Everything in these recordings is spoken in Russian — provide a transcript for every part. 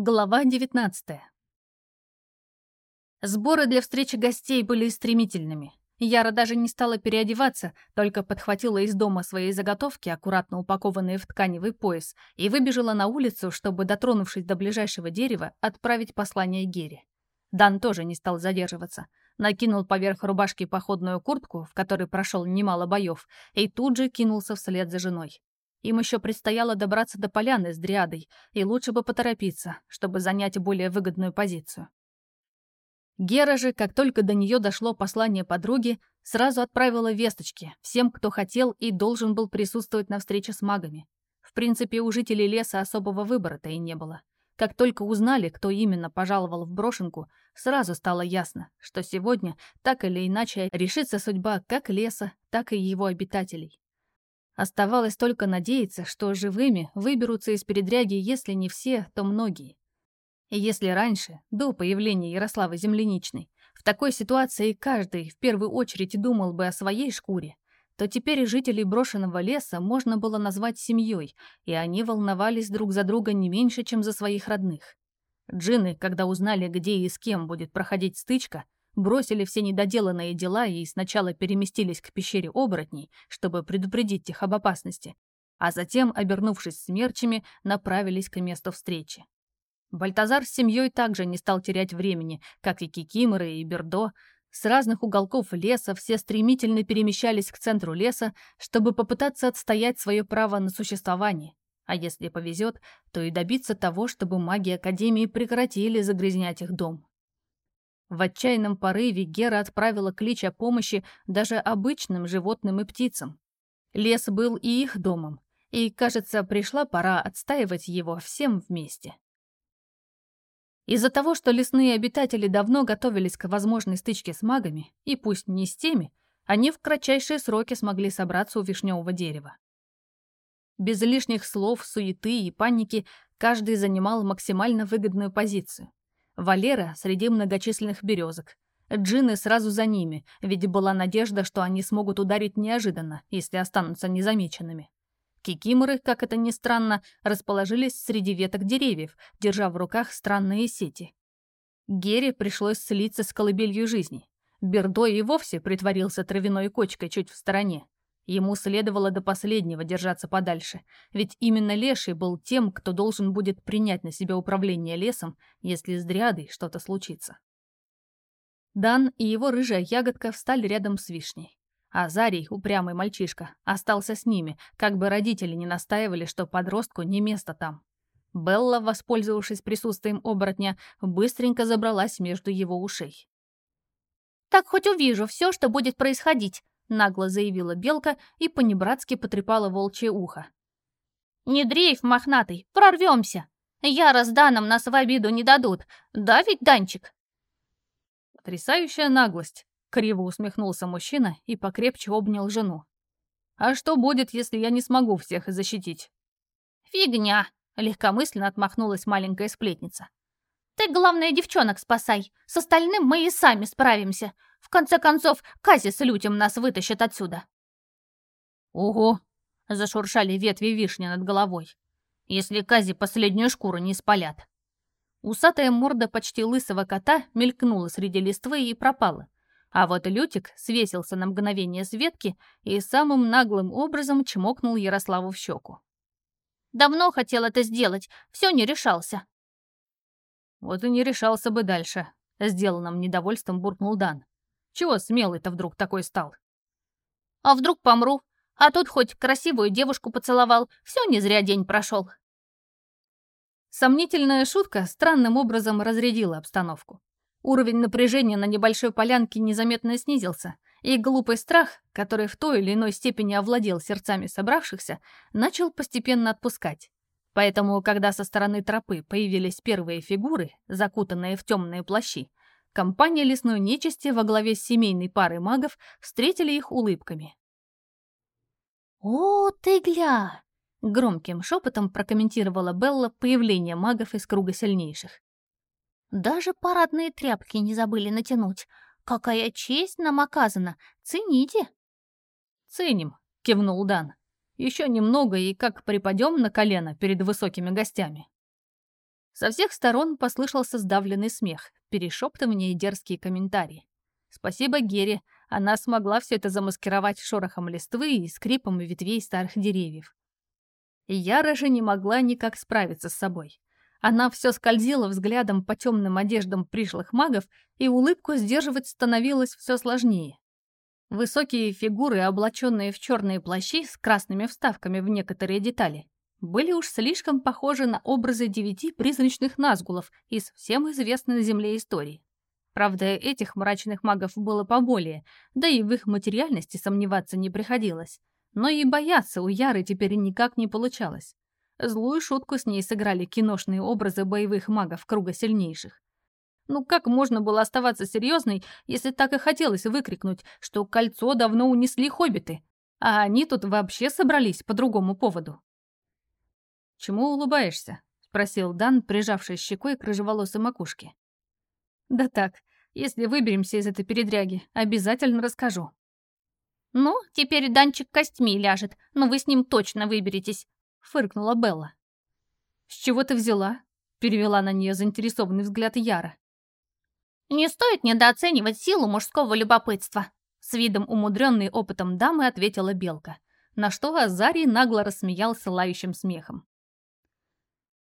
Глава 19 Сборы для встречи гостей были стремительными. Яра даже не стала переодеваться, только подхватила из дома свои заготовки, аккуратно упакованные в тканевый пояс, и выбежала на улицу, чтобы, дотронувшись до ближайшего дерева, отправить послание Гере. Дан тоже не стал задерживаться. Накинул поверх рубашки походную куртку, в которой прошел немало боев, и тут же кинулся вслед за женой. Им еще предстояло добраться до поляны с дриадой, и лучше бы поторопиться, чтобы занять более выгодную позицию. Гера же, как только до нее дошло послание подруги, сразу отправила весточки всем, кто хотел и должен был присутствовать на встрече с магами. В принципе, у жителей леса особого выбора-то и не было. Как только узнали, кто именно пожаловал в брошенку, сразу стало ясно, что сегодня так или иначе решится судьба как леса, так и его обитателей. Оставалось только надеяться, что живыми выберутся из передряги, если не все, то многие. И если раньше, до появления Ярославы Земляничной, в такой ситуации каждый в первую очередь думал бы о своей шкуре, то теперь жителей брошенного леса можно было назвать семьей, и они волновались друг за друга не меньше, чем за своих родных. Джины, когда узнали, где и с кем будет проходить стычка, бросили все недоделанные дела и сначала переместились к пещере оборотней, чтобы предупредить их об опасности, а затем, обернувшись смерчами, направились к месту встречи. Бальтазар с семьей также не стал терять времени, как и Кикиморы и Бердо. С разных уголков леса все стремительно перемещались к центру леса, чтобы попытаться отстоять свое право на существование. А если повезет, то и добиться того, чтобы маги Академии прекратили загрязнять их дом. В отчаянном порыве Гера отправила клич о помощи даже обычным животным и птицам. Лес был и их домом, и, кажется, пришла пора отстаивать его всем вместе. Из-за того, что лесные обитатели давно готовились к возможной стычке с магами, и пусть не с теми, они в кратчайшие сроки смогли собраться у вишневого дерева. Без лишних слов, суеты и паники каждый занимал максимально выгодную позицию. Валера среди многочисленных березок. Джины сразу за ними, ведь была надежда, что они смогут ударить неожиданно, если останутся незамеченными. Кикиморы, как это ни странно, расположились среди веток деревьев, держа в руках странные сети. Гере пришлось слиться с колыбелью жизни. Бердо и вовсе притворился травяной кочкой чуть в стороне. Ему следовало до последнего держаться подальше, ведь именно Леший был тем, кто должен будет принять на себя управление лесом, если с Дриадой что-то случится. Дан и его рыжая ягодка встали рядом с вишней. А Зарий, упрямый мальчишка, остался с ними, как бы родители не настаивали, что подростку не место там. Белла, воспользовавшись присутствием оборотня, быстренько забралась между его ушей. «Так хоть увижу все, что будет происходить», нагло заявила белка и понебратски потрепала волчье ухо. «Не дрейф, мохнатый, прорвемся! Яра с Даном нас в обиду не дадут, да ведь, Данчик?» «Потрясающая наглость!» — криво усмехнулся мужчина и покрепче обнял жену. «А что будет, если я не смогу всех защитить?» «Фигня!» — легкомысленно отмахнулась маленькая сплетница. «Ты, главное, девчонок спасай. С остальным мы и сами справимся. В конце концов, Кази с Лютем нас вытащат отсюда». «Ого!» — зашуршали ветви вишни над головой. «Если Кази последнюю шкуру не спалят». Усатая морда почти лысого кота мелькнула среди листвы и пропала. А вот Лютик свесился на мгновение с ветки и самым наглым образом чмокнул Ярославу в щеку. «Давно хотел это сделать, все не решался». «Вот и не решался бы дальше», — сделанным недовольством буркнул Дан. Чего смелый-то вдруг такой стал? А вдруг помру? А тут хоть красивую девушку поцеловал, все не зря день прошел. Сомнительная шутка странным образом разрядила обстановку. Уровень напряжения на небольшой полянке незаметно снизился, и глупый страх, который в той или иной степени овладел сердцами собравшихся, начал постепенно отпускать. Поэтому, когда со стороны тропы появились первые фигуры, закутанные в темные плащи, компания лесной нечисти во главе с семейной парой магов встретили их улыбками. «О, ты гля!» — громким шепотом прокомментировала Белла появление магов из круга сильнейших. «Даже парадные тряпки не забыли натянуть. Какая честь нам оказана! Цените!» «Ценим!» — кивнул Дан. «Еще немного и как припадем на колено перед высокими гостями». Со всех сторон послышался сдавленный смех, перешептывание и дерзкие комментарии. Спасибо Гере, она смогла все это замаскировать шорохом листвы и скрипом ветвей старых деревьев. Яра же не могла никак справиться с собой. Она все скользила взглядом по темным одеждам пришлых магов, и улыбку сдерживать становилось все сложнее. Высокие фигуры, облаченные в черные плащи с красными вставками в некоторые детали, были уж слишком похожи на образы девяти призрачных назгулов из всем известной на Земле истории. Правда, этих мрачных магов было поболее, да и в их материальности сомневаться не приходилось. Но и бояться у Яры теперь никак не получалось. Злую шутку с ней сыграли киношные образы боевых магов круга сильнейших. Ну как можно было оставаться серьезной, если так и хотелось выкрикнуть, что кольцо давно унесли хоббиты, а они тут вообще собрались по другому поводу? «Чему улыбаешься?» — спросил Дан, прижавшись щекой к рыжеволосой макушке. «Да так, если выберемся из этой передряги, обязательно расскажу». «Ну, теперь Данчик костьми ляжет, но вы с ним точно выберетесь», — фыркнула Белла. «С чего ты взяла?» — перевела на нее заинтересованный взгляд Яра. «Не стоит недооценивать силу мужского любопытства», — с видом умудренной опытом дамы ответила Белка, на что Азарий нагло рассмеялся лающим смехом.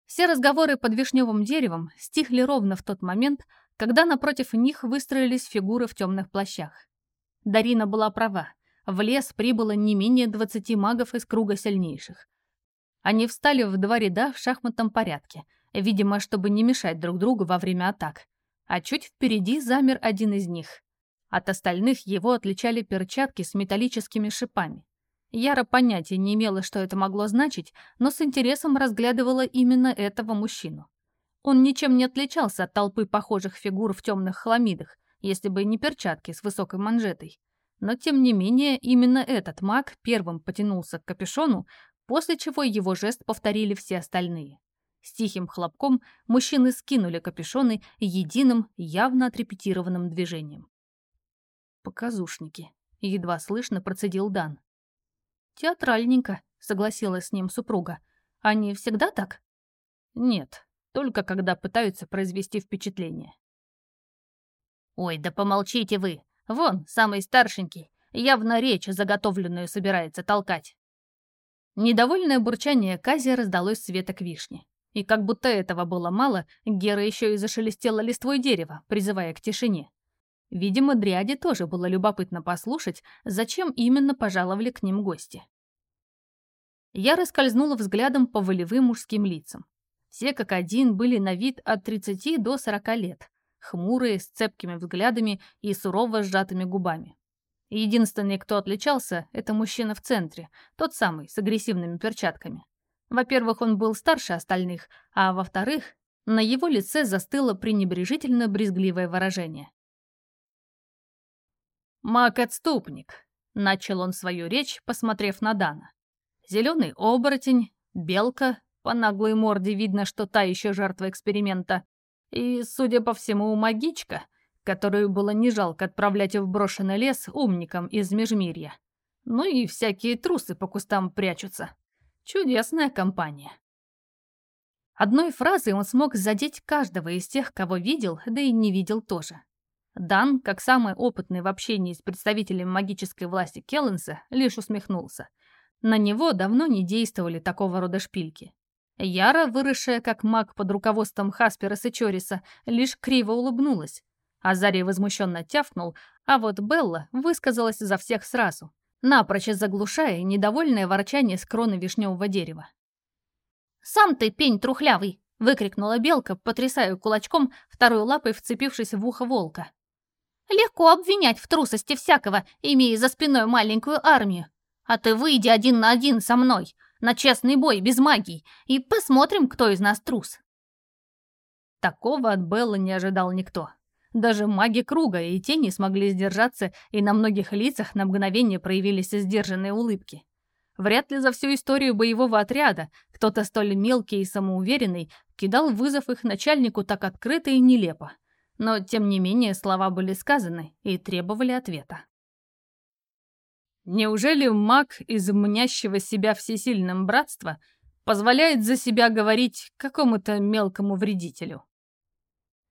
Все разговоры под вишневым деревом стихли ровно в тот момент, когда напротив них выстроились фигуры в темных плащах. Дарина была права. В лес прибыло не менее двадцати магов из круга сильнейших. Они встали в два ряда в шахматном порядке, видимо, чтобы не мешать друг другу во время атак. А чуть впереди замер один из них. От остальных его отличали перчатки с металлическими шипами. Яра понятия не имела, что это могло значить, но с интересом разглядывала именно этого мужчину. Он ничем не отличался от толпы похожих фигур в темных хламидах, если бы не перчатки с высокой манжетой. Но, тем не менее, именно этот маг первым потянулся к капюшону, после чего его жест повторили все остальные. С тихим хлопком мужчины скинули капюшоны единым, явно отрепетированным движением. «Показушники», — едва слышно процедил Дан. «Театральненько», — согласилась с ним супруга. «Они всегда так?» «Нет, только когда пытаются произвести впечатление». «Ой, да помолчите вы! Вон, самый старшенький, явно речь заготовленную собирается толкать». Недовольное бурчание Кази раздалось с веток вишни. И как будто этого было мало, Гера еще и зашелестела листвой дерева, призывая к тишине. Видимо, Дриаде тоже было любопытно послушать, зачем именно пожаловали к ним гости. Я раскользнула взглядом по волевым мужским лицам. Все как один были на вид от 30 до 40 лет, хмурые, с цепкими взглядами и сурово сжатыми губами. Единственный, кто отличался, это мужчина в центре, тот самый, с агрессивными перчатками. Во-первых, он был старше остальных, а во-вторых, на его лице застыло пренебрежительно-брезгливое выражение. «Маг-отступник», — начал он свою речь, посмотрев на Дана. «Зеленый оборотень, белка, по наглой морде видно, что та еще жертва эксперимента, и, судя по всему, магичка, которую было не жалко отправлять в брошенный лес умникам из Межмирья. Ну и всякие трусы по кустам прячутся. Чудесная компания». Одной фразой он смог задеть каждого из тех, кого видел, да и не видел тоже. Дан, как самый опытный в общении с представителем магической власти Келленса, лишь усмехнулся. На него давно не действовали такого рода шпильки. Яра, выросшая как маг под руководством Хаспера Сычориса, лишь криво улыбнулась. Азарий возмущенно тявкнул, а вот Белла высказалась за всех сразу, напрочь заглушая недовольное ворчание с кроны вишневого дерева. «Сам ты пень трухлявый!» — выкрикнула белка, потрясая кулачком, второй лапой вцепившись в ухо волка. Легко обвинять в трусости всякого, имея за спиной маленькую армию. А ты выйди один на один со мной, на честный бой без магии, и посмотрим, кто из нас трус. Такого от Беллы не ожидал никто. Даже маги круга и те не смогли сдержаться, и на многих лицах на мгновение проявились сдержанные улыбки. Вряд ли за всю историю боевого отряда кто-то столь мелкий и самоуверенный кидал вызов их начальнику так открыто и нелепо но, тем не менее, слова были сказаны и требовали ответа. Неужели маг из мнящего себя всесильным братства позволяет за себя говорить какому-то мелкому вредителю.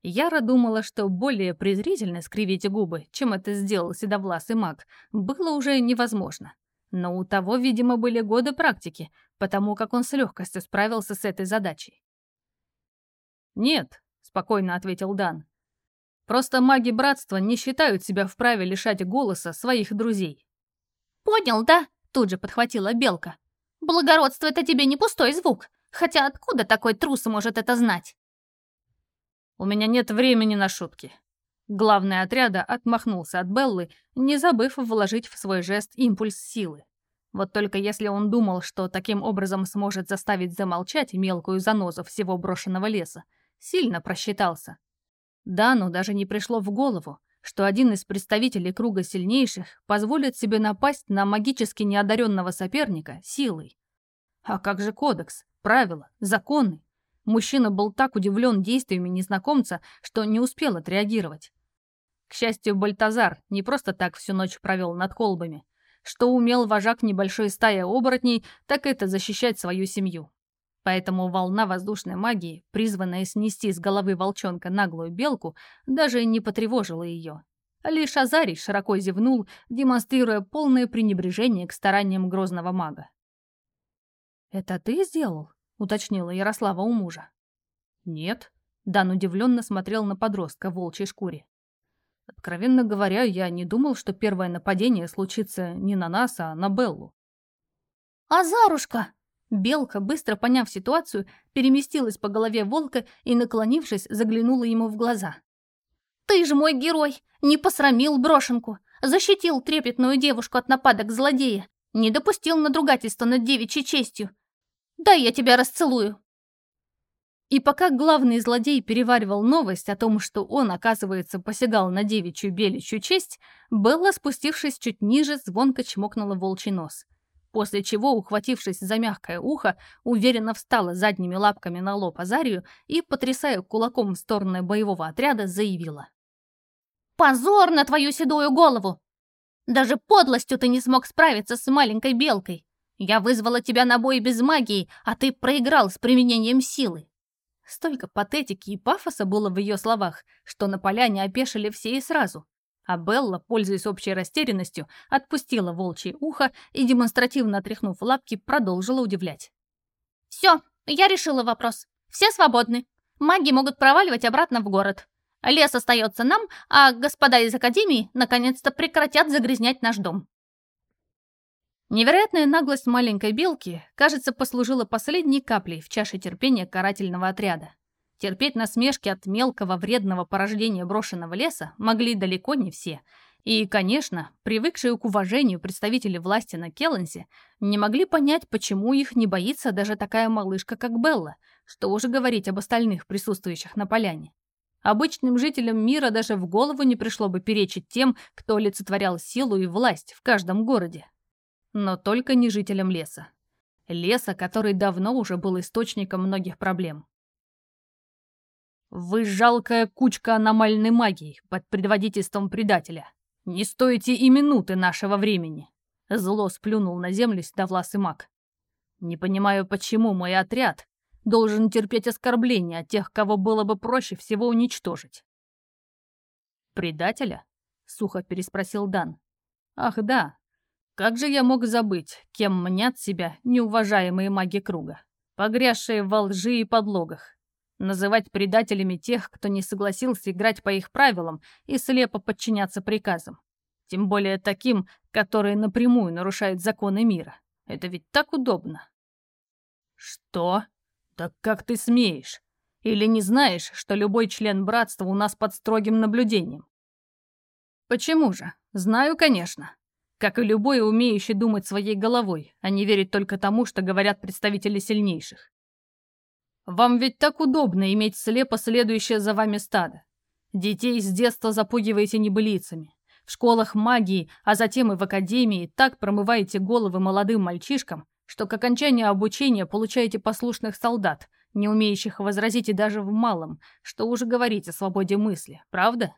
Яра думала, что более презрительно скривить губы, чем это сделал седовласый маг, было уже невозможно. Но у того, видимо, были годы практики, потому как он с легкостью справился с этой задачей. «Нет», — спокойно ответил Дан. «Просто маги Братства не считают себя вправе лишать голоса своих друзей». «Понял, да?» — тут же подхватила Белка. Благородство — это тебе не пустой звук. Хотя откуда такой трус может это знать? У меня нет времени на шутки. Главный отряда отмахнулся от Беллы, не забыв вложить в свой жест импульс силы. Вот только если он думал, что таким образом сможет заставить замолчать мелкую занозу всего брошенного леса, сильно просчитался. Дану даже не пришло в голову, что один из представителей круга сильнейших позволит себе напасть на магически неодаренного соперника силой. А как же кодекс, правила, законы? Мужчина был так удивлен действиями незнакомца, что не успел отреагировать. К счастью, Бальтазар не просто так всю ночь провел над колбами. Что умел вожак небольшой стаи оборотней, так это защищать свою семью. Поэтому волна воздушной магии, призванная снести с головы волчонка наглую белку, даже не потревожила ее. Лишь Азарий широко зевнул, демонстрируя полное пренебрежение к стараниям грозного мага. «Это ты сделал?» — уточнила Ярослава у мужа. «Нет», — Дан удивленно смотрел на подростка в волчьей шкуре. «Откровенно говоря, я не думал, что первое нападение случится не на нас, а на Беллу». «Азарушка!» Белка, быстро поняв ситуацию, переместилась по голове волка и, наклонившись, заглянула ему в глаза. «Ты же мой герой! Не посрамил брошенку! Защитил трепетную девушку от нападок злодея! Не допустил надругательства над девичьей честью! Дай я тебя расцелую!» И пока главный злодей переваривал новость о том, что он, оказывается, посягал на девичью беличью честь, Белла, спустившись чуть ниже, звонко чмокнула волчий нос после чего, ухватившись за мягкое ухо, уверенно встала задними лапками на лоб Азарию и, потрясая кулаком в сторону боевого отряда, заявила. «Позор на твою седую голову! Даже подлостью ты не смог справиться с маленькой белкой. Я вызвала тебя на бой без магии, а ты проиграл с применением силы». Столько патетики и пафоса было в ее словах, что на поляне опешили все и сразу. А Белла, пользуясь общей растерянностью, отпустила волчье ухо и, демонстративно отряхнув лапки, продолжила удивлять. «Все, я решила вопрос. Все свободны. Маги могут проваливать обратно в город. Лес остается нам, а господа из Академии наконец-то прекратят загрязнять наш дом». Невероятная наглость маленькой белки, кажется, послужила последней каплей в чаше терпения карательного отряда. Терпеть насмешки от мелкого вредного порождения брошенного леса могли далеко не все. И, конечно, привыкшие к уважению представители власти на Келленсе не могли понять, почему их не боится даже такая малышка, как Белла, что уже говорить об остальных присутствующих на поляне. Обычным жителям мира даже в голову не пришло бы перечить тем, кто олицетворял силу и власть в каждом городе. Но только не жителям леса. Леса, который давно уже был источником многих проблем. Вы жалкая кучка аномальной магии под предводительством предателя. Не стоите и минуты нашего времени. Зло сплюнул на землю седовласый маг. Не понимаю, почему мой отряд должен терпеть оскорбления от тех, кого было бы проще всего уничтожить. «Предателя?» — сухо переспросил Дан. «Ах да, как же я мог забыть, кем мнят себя неуважаемые маги круга, погрязшие во лжи и подлогах, Называть предателями тех, кто не согласился играть по их правилам и слепо подчиняться приказам. Тем более таким, которые напрямую нарушают законы мира. Это ведь так удобно. Что? Так как ты смеешь? Или не знаешь, что любой член братства у нас под строгим наблюдением? Почему же? Знаю, конечно. Как и любой умеющий думать своей головой, а не верить только тому, что говорят представители сильнейших. Вам ведь так удобно иметь слепо следующее за вами стадо. Детей с детства запугиваете небылицами. В школах магии, а затем и в академии так промываете головы молодым мальчишкам, что к окончанию обучения получаете послушных солдат, не умеющих возразить и даже в малом, что уже говорить о свободе мысли, правда?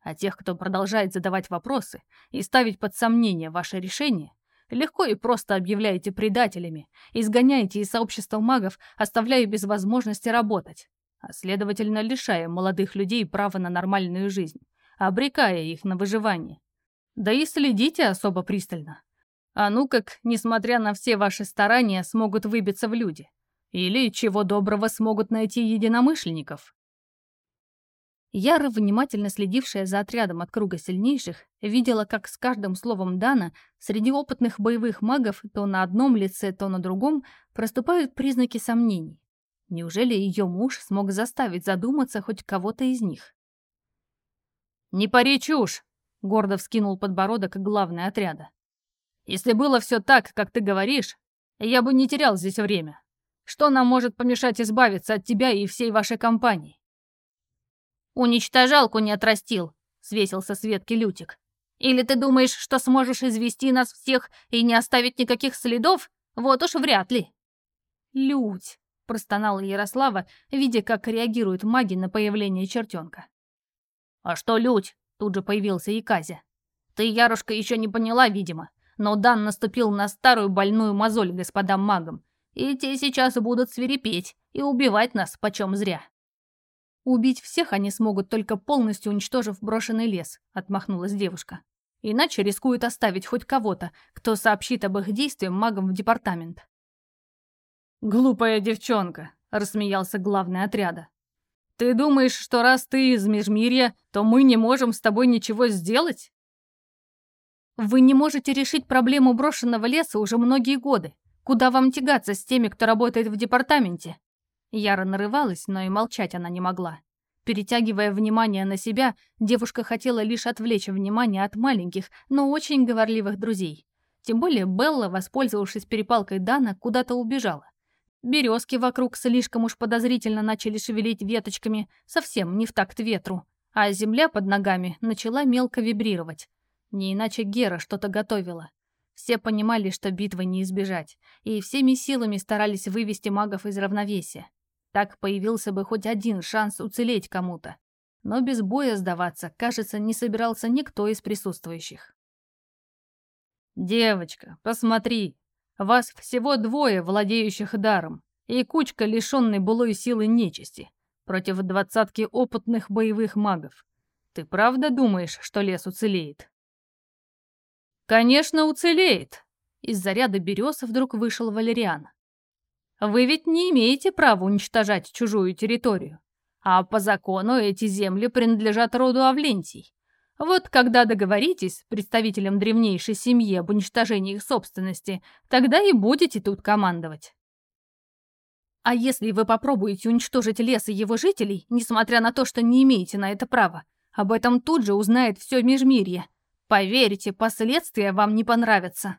А тех, кто продолжает задавать вопросы и ставить под сомнение ваше решение, легко и просто объявляете предателями, изгоняете из сообщества магов, оставляя без возможности работать, а следовательно лишая молодых людей права на нормальную жизнь, обрекая их на выживание. Да и следите особо пристально. А ну как, несмотря на все ваши старания, смогут выбиться в люди. Или, чего доброго, смогут найти единомышленников. Яра, внимательно следившая за отрядом от круга сильнейших, видела, как с каждым словом Дана среди опытных боевых магов то на одном лице, то на другом проступают признаки сомнений. Неужели ее муж смог заставить задуматься хоть кого-то из них? «Не пари чушь!» — гордо вскинул подбородок главный отряда. «Если было все так, как ты говоришь, я бы не терял здесь время. Что нам может помешать избавиться от тебя и всей вашей компании?» «Уничтожалку не отрастил», — свесился с ветки Лютик. «Или ты думаешь, что сможешь извести нас всех и не оставить никаких следов? Вот уж вряд ли». «Лють», — простонала Ярослава, видя, как реагируют маги на появление чертенка. «А что, Лють?» — тут же появился и Казя. «Ты, Ярушка, еще не поняла, видимо, но Дан наступил на старую больную мозоль господам магам, и те сейчас будут свирепеть и убивать нас почем зря». «Убить всех они смогут, только полностью уничтожив брошенный лес», — отмахнулась девушка. «Иначе рискуют оставить хоть кого-то, кто сообщит об их действиях магам в департамент». «Глупая девчонка», — рассмеялся главный отряда. «Ты думаешь, что раз ты из Межмирья, то мы не можем с тобой ничего сделать?» «Вы не можете решить проблему брошенного леса уже многие годы. Куда вам тягаться с теми, кто работает в департаменте?» Яра нарывалась, но и молчать она не могла. Перетягивая внимание на себя, девушка хотела лишь отвлечь внимание от маленьких, но очень говорливых друзей. Тем более Белла, воспользовавшись перепалкой Дана, куда-то убежала. Березки вокруг слишком уж подозрительно начали шевелить веточками, совсем не в такт ветру, а земля под ногами начала мелко вибрировать. Не иначе Гера что-то готовила. Все понимали, что битвы не избежать, и всеми силами старались вывести магов из равновесия. Так появился бы хоть один шанс уцелеть кому-то. Но без боя сдаваться, кажется, не собирался никто из присутствующих. «Девочка, посмотри, вас всего двое, владеющих даром, и кучка, лишенной былой силы нечисти, против двадцатки опытных боевых магов. Ты правда думаешь, что лес уцелеет?» «Конечно, уцелеет!» Из-за ряда берез вдруг вышел Валериан. Вы ведь не имеете права уничтожать чужую территорию. А по закону эти земли принадлежат роду Авлентий. Вот когда договоритесь с представителем древнейшей семьи об уничтожении их собственности, тогда и будете тут командовать. А если вы попробуете уничтожить лес и его жителей, несмотря на то, что не имеете на это права, об этом тут же узнает все Межмирье. Поверьте, последствия вам не понравятся.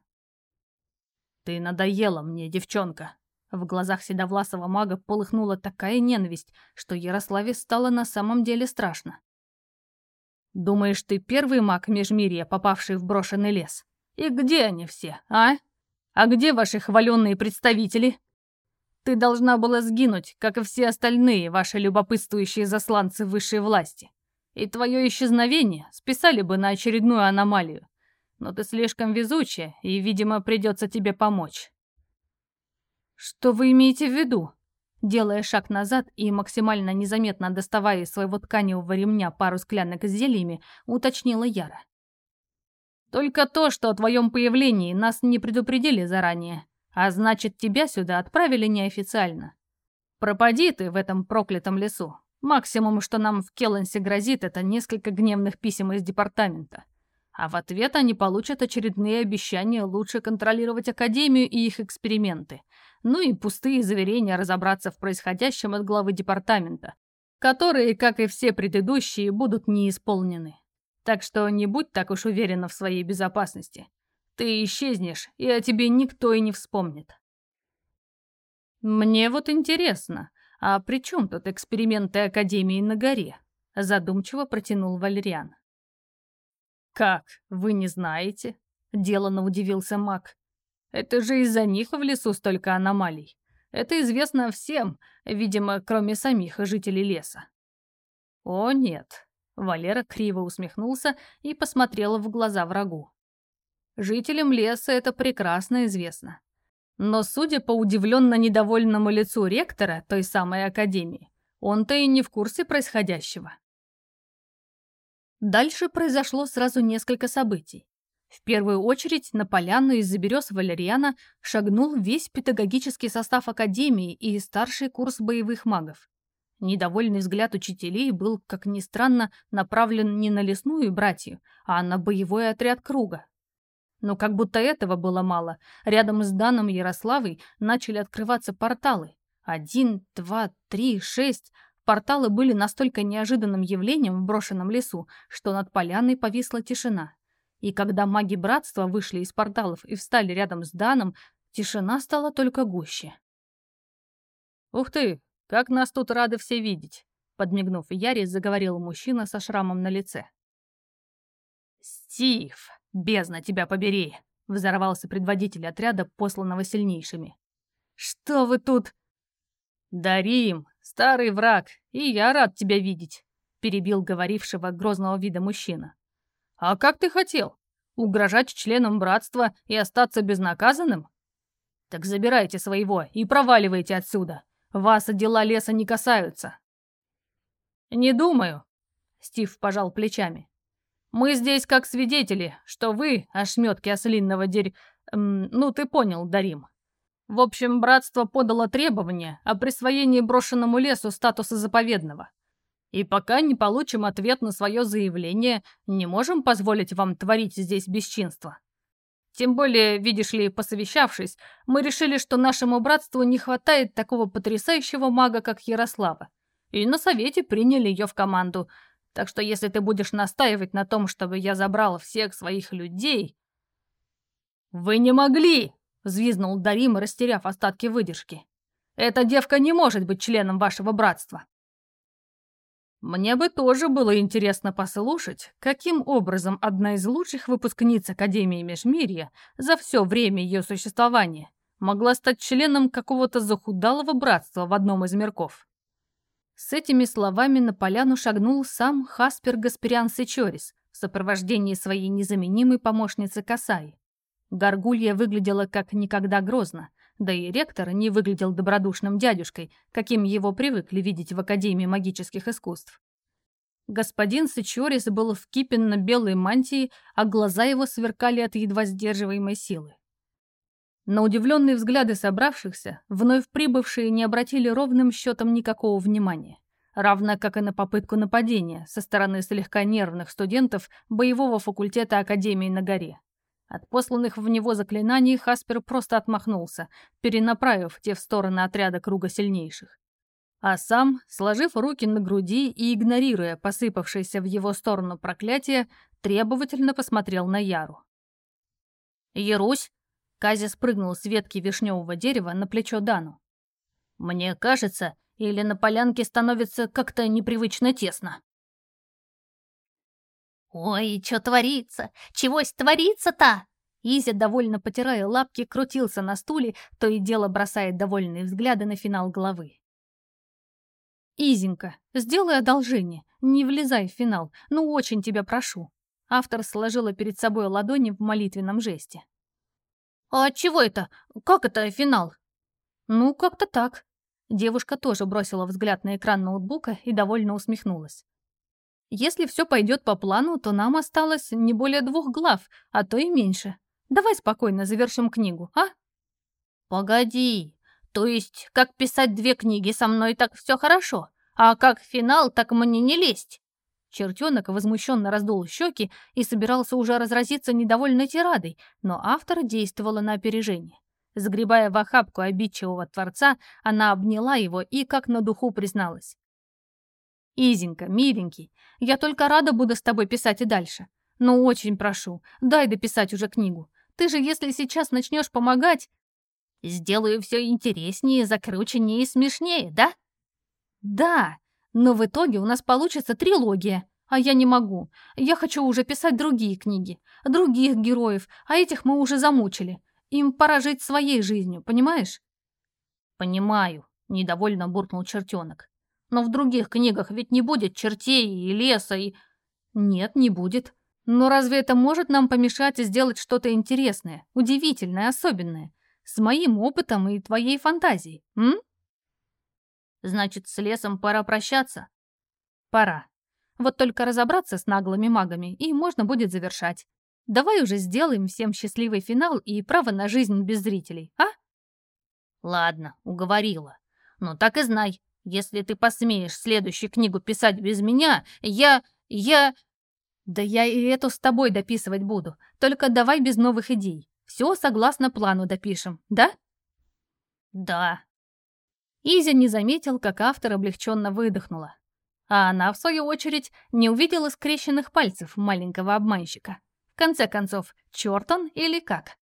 «Ты надоела мне, девчонка», в глазах седовласого мага полыхнула такая ненависть, что Ярославе стало на самом деле страшно. «Думаешь, ты первый маг Межмирья, попавший в брошенный лес? И где они все, а? А где ваши хваленные представители? Ты должна была сгинуть, как и все остальные ваши любопытствующие засланцы высшей власти. И твое исчезновение списали бы на очередную аномалию. Но ты слишком везучая, и, видимо, придется тебе помочь. «Что вы имеете в виду?» Делая шаг назад и максимально незаметно доставая из своего тканевого ремня пару склянок с зельями, уточнила Яра. «Только то, что о твоем появлении нас не предупредили заранее, а значит, тебя сюда отправили неофициально. Пропади ты в этом проклятом лесу. Максимум, что нам в Келленсе грозит, это несколько гневных писем из департамента. А в ответ они получат очередные обещания лучше контролировать Академию и их эксперименты — ну и пустые заверения разобраться в происходящем от главы департамента, которые, как и все предыдущие, будут не исполнены. Так что не будь так уж уверена в своей безопасности. Ты исчезнешь, и о тебе никто и не вспомнит. Мне вот интересно, а при чем тут эксперименты Академии на горе? Задумчиво протянул Валериан. Как, вы не знаете? Делано удивился маг. Это же из-за них в лесу столько аномалий. Это известно всем, видимо, кроме самих жителей леса. О, нет. Валера криво усмехнулся и посмотрел в глаза врагу. Жителям леса это прекрасно известно. Но судя по удивленно недовольному лицу ректора той самой академии, он-то и не в курсе происходящего. Дальше произошло сразу несколько событий. В первую очередь на поляну из-за берез Валериана шагнул весь педагогический состав Академии и старший курс боевых магов. Недовольный взгляд учителей был, как ни странно, направлен не на лесную братью, а на боевой отряд круга. Но как будто этого было мало, рядом с Даном Ярославой начали открываться порталы. Один, два, три, шесть. Порталы были настолько неожиданным явлением в брошенном лесу, что над поляной повисла тишина. И когда маги Братства вышли из порталов и встали рядом с Даном, тишина стала только гуще. «Ух ты, как нас тут рады все видеть!» Подмигнув Яре, заговорил мужчина со шрамом на лице. «Стив, бездна тебя побери!» — взорвался предводитель отряда, посланного сильнейшими. «Что вы тут?» «Дарим, старый враг, и я рад тебя видеть», — перебил говорившего грозного вида мужчина. «А как ты хотел? Угрожать членам братства и остаться безнаказанным? Так забирайте своего и проваливайте отсюда. Вас дела леса не касаются». «Не думаю», — Стив пожал плечами. «Мы здесь как свидетели, что вы, ошметки ослинного дерь... ну, ты понял, Дарим. В общем, братство подало требование о присвоении брошенному лесу статуса заповедного. И пока не получим ответ на свое заявление, не можем позволить вам творить здесь бесчинство. Тем более, видишь ли, посовещавшись, мы решили, что нашему братству не хватает такого потрясающего мага, как Ярослава. И на совете приняли ее в команду. Так что если ты будешь настаивать на том, чтобы я забрал всех своих людей... «Вы не могли!» Взвизнул Дарим, растеряв остатки выдержки. «Эта девка не может быть членом вашего братства!» Мне бы тоже было интересно послушать, каким образом одна из лучших выпускниц Академии Межмирья за все время ее существования могла стать членом какого-то захудалого братства в одном из мирков. С этими словами на поляну шагнул сам Хаспер Гаспариан Сечорис в сопровождении своей незаменимой помощницы Касаи. Горгулья выглядела как никогда грозно, да и ректор не выглядел добродушным дядюшкой, каким его привыкли видеть в Академии магических искусств. Господин Сычорис был в кипенно-белой мантии, а глаза его сверкали от едва сдерживаемой силы. На удивленные взгляды собравшихся, вновь прибывшие не обратили ровным счетом никакого внимания, равно как и на попытку нападения со стороны слегка нервных студентов боевого факультета Академии на горе. От посланных в него заклинаний Хаспер просто отмахнулся, перенаправив те в стороны отряда круга сильнейших. А сам, сложив руки на груди и игнорируя посыпавшееся в его сторону проклятие, требовательно посмотрел на Яру. «Ярусь!» — Казя спрыгнул с ветки вишневого дерева на плечо Дану. «Мне кажется, или на полянке становится как-то непривычно тесно?» «Ой, что творится? Чегось творится-то?» Изя, довольно потирая лапки, крутился на стуле, то и дело бросает довольные взгляды на финал главы. «Изенька, сделай одолжение, не влезай в финал, ну очень тебя прошу». Автор сложила перед собой ладони в молитвенном жесте. «А чего это? Как это финал?» «Ну, как-то так». Девушка тоже бросила взгляд на экран ноутбука и довольно усмехнулась. Если все пойдет по плану, то нам осталось не более двух глав, а то и меньше. Давай спокойно завершим книгу, а? Погоди. То есть, как писать две книги со мной, так все хорошо, а как финал, так мне не лезть. Чертенок возмущенно раздул щеки и собирался уже разразиться недовольной тирадой, но автор действовала на опережение. Сгребая в охапку обидчивого творца, она обняла его и, как на духу, призналась. Изенька, миленький, я только рада буду с тобой писать и дальше. Но очень прошу, дай дописать уже книгу. Ты же, если сейчас начнешь помогать... Сделаю все интереснее, закрученнее и смешнее, да? Да, но в итоге у нас получится трилогия. А я не могу. Я хочу уже писать другие книги, других героев, а этих мы уже замучили. Им пора жить своей жизнью, понимаешь? Понимаю, недовольно буркнул чертенок. Но в других книгах ведь не будет чертей и леса и... Нет, не будет. Но разве это может нам помешать сделать что-то интересное, удивительное, особенное? С моим опытом и твоей фантазией, м? Значит, с лесом пора прощаться? Пора. Вот только разобраться с наглыми магами, и можно будет завершать. Давай уже сделаем всем счастливый финал и право на жизнь без зрителей, а? Ладно, уговорила. Ну так и знай, если ты посмеешь следующую книгу писать без меня, я... я... Да я и эту с тобой дописывать буду, только давай без новых идей. Все согласно плану допишем, да? Да. Изя не заметил, как автор облегченно выдохнула. А она, в свою очередь, не увидела скрещенных пальцев маленького обманщика. В конце концов, черт он или как?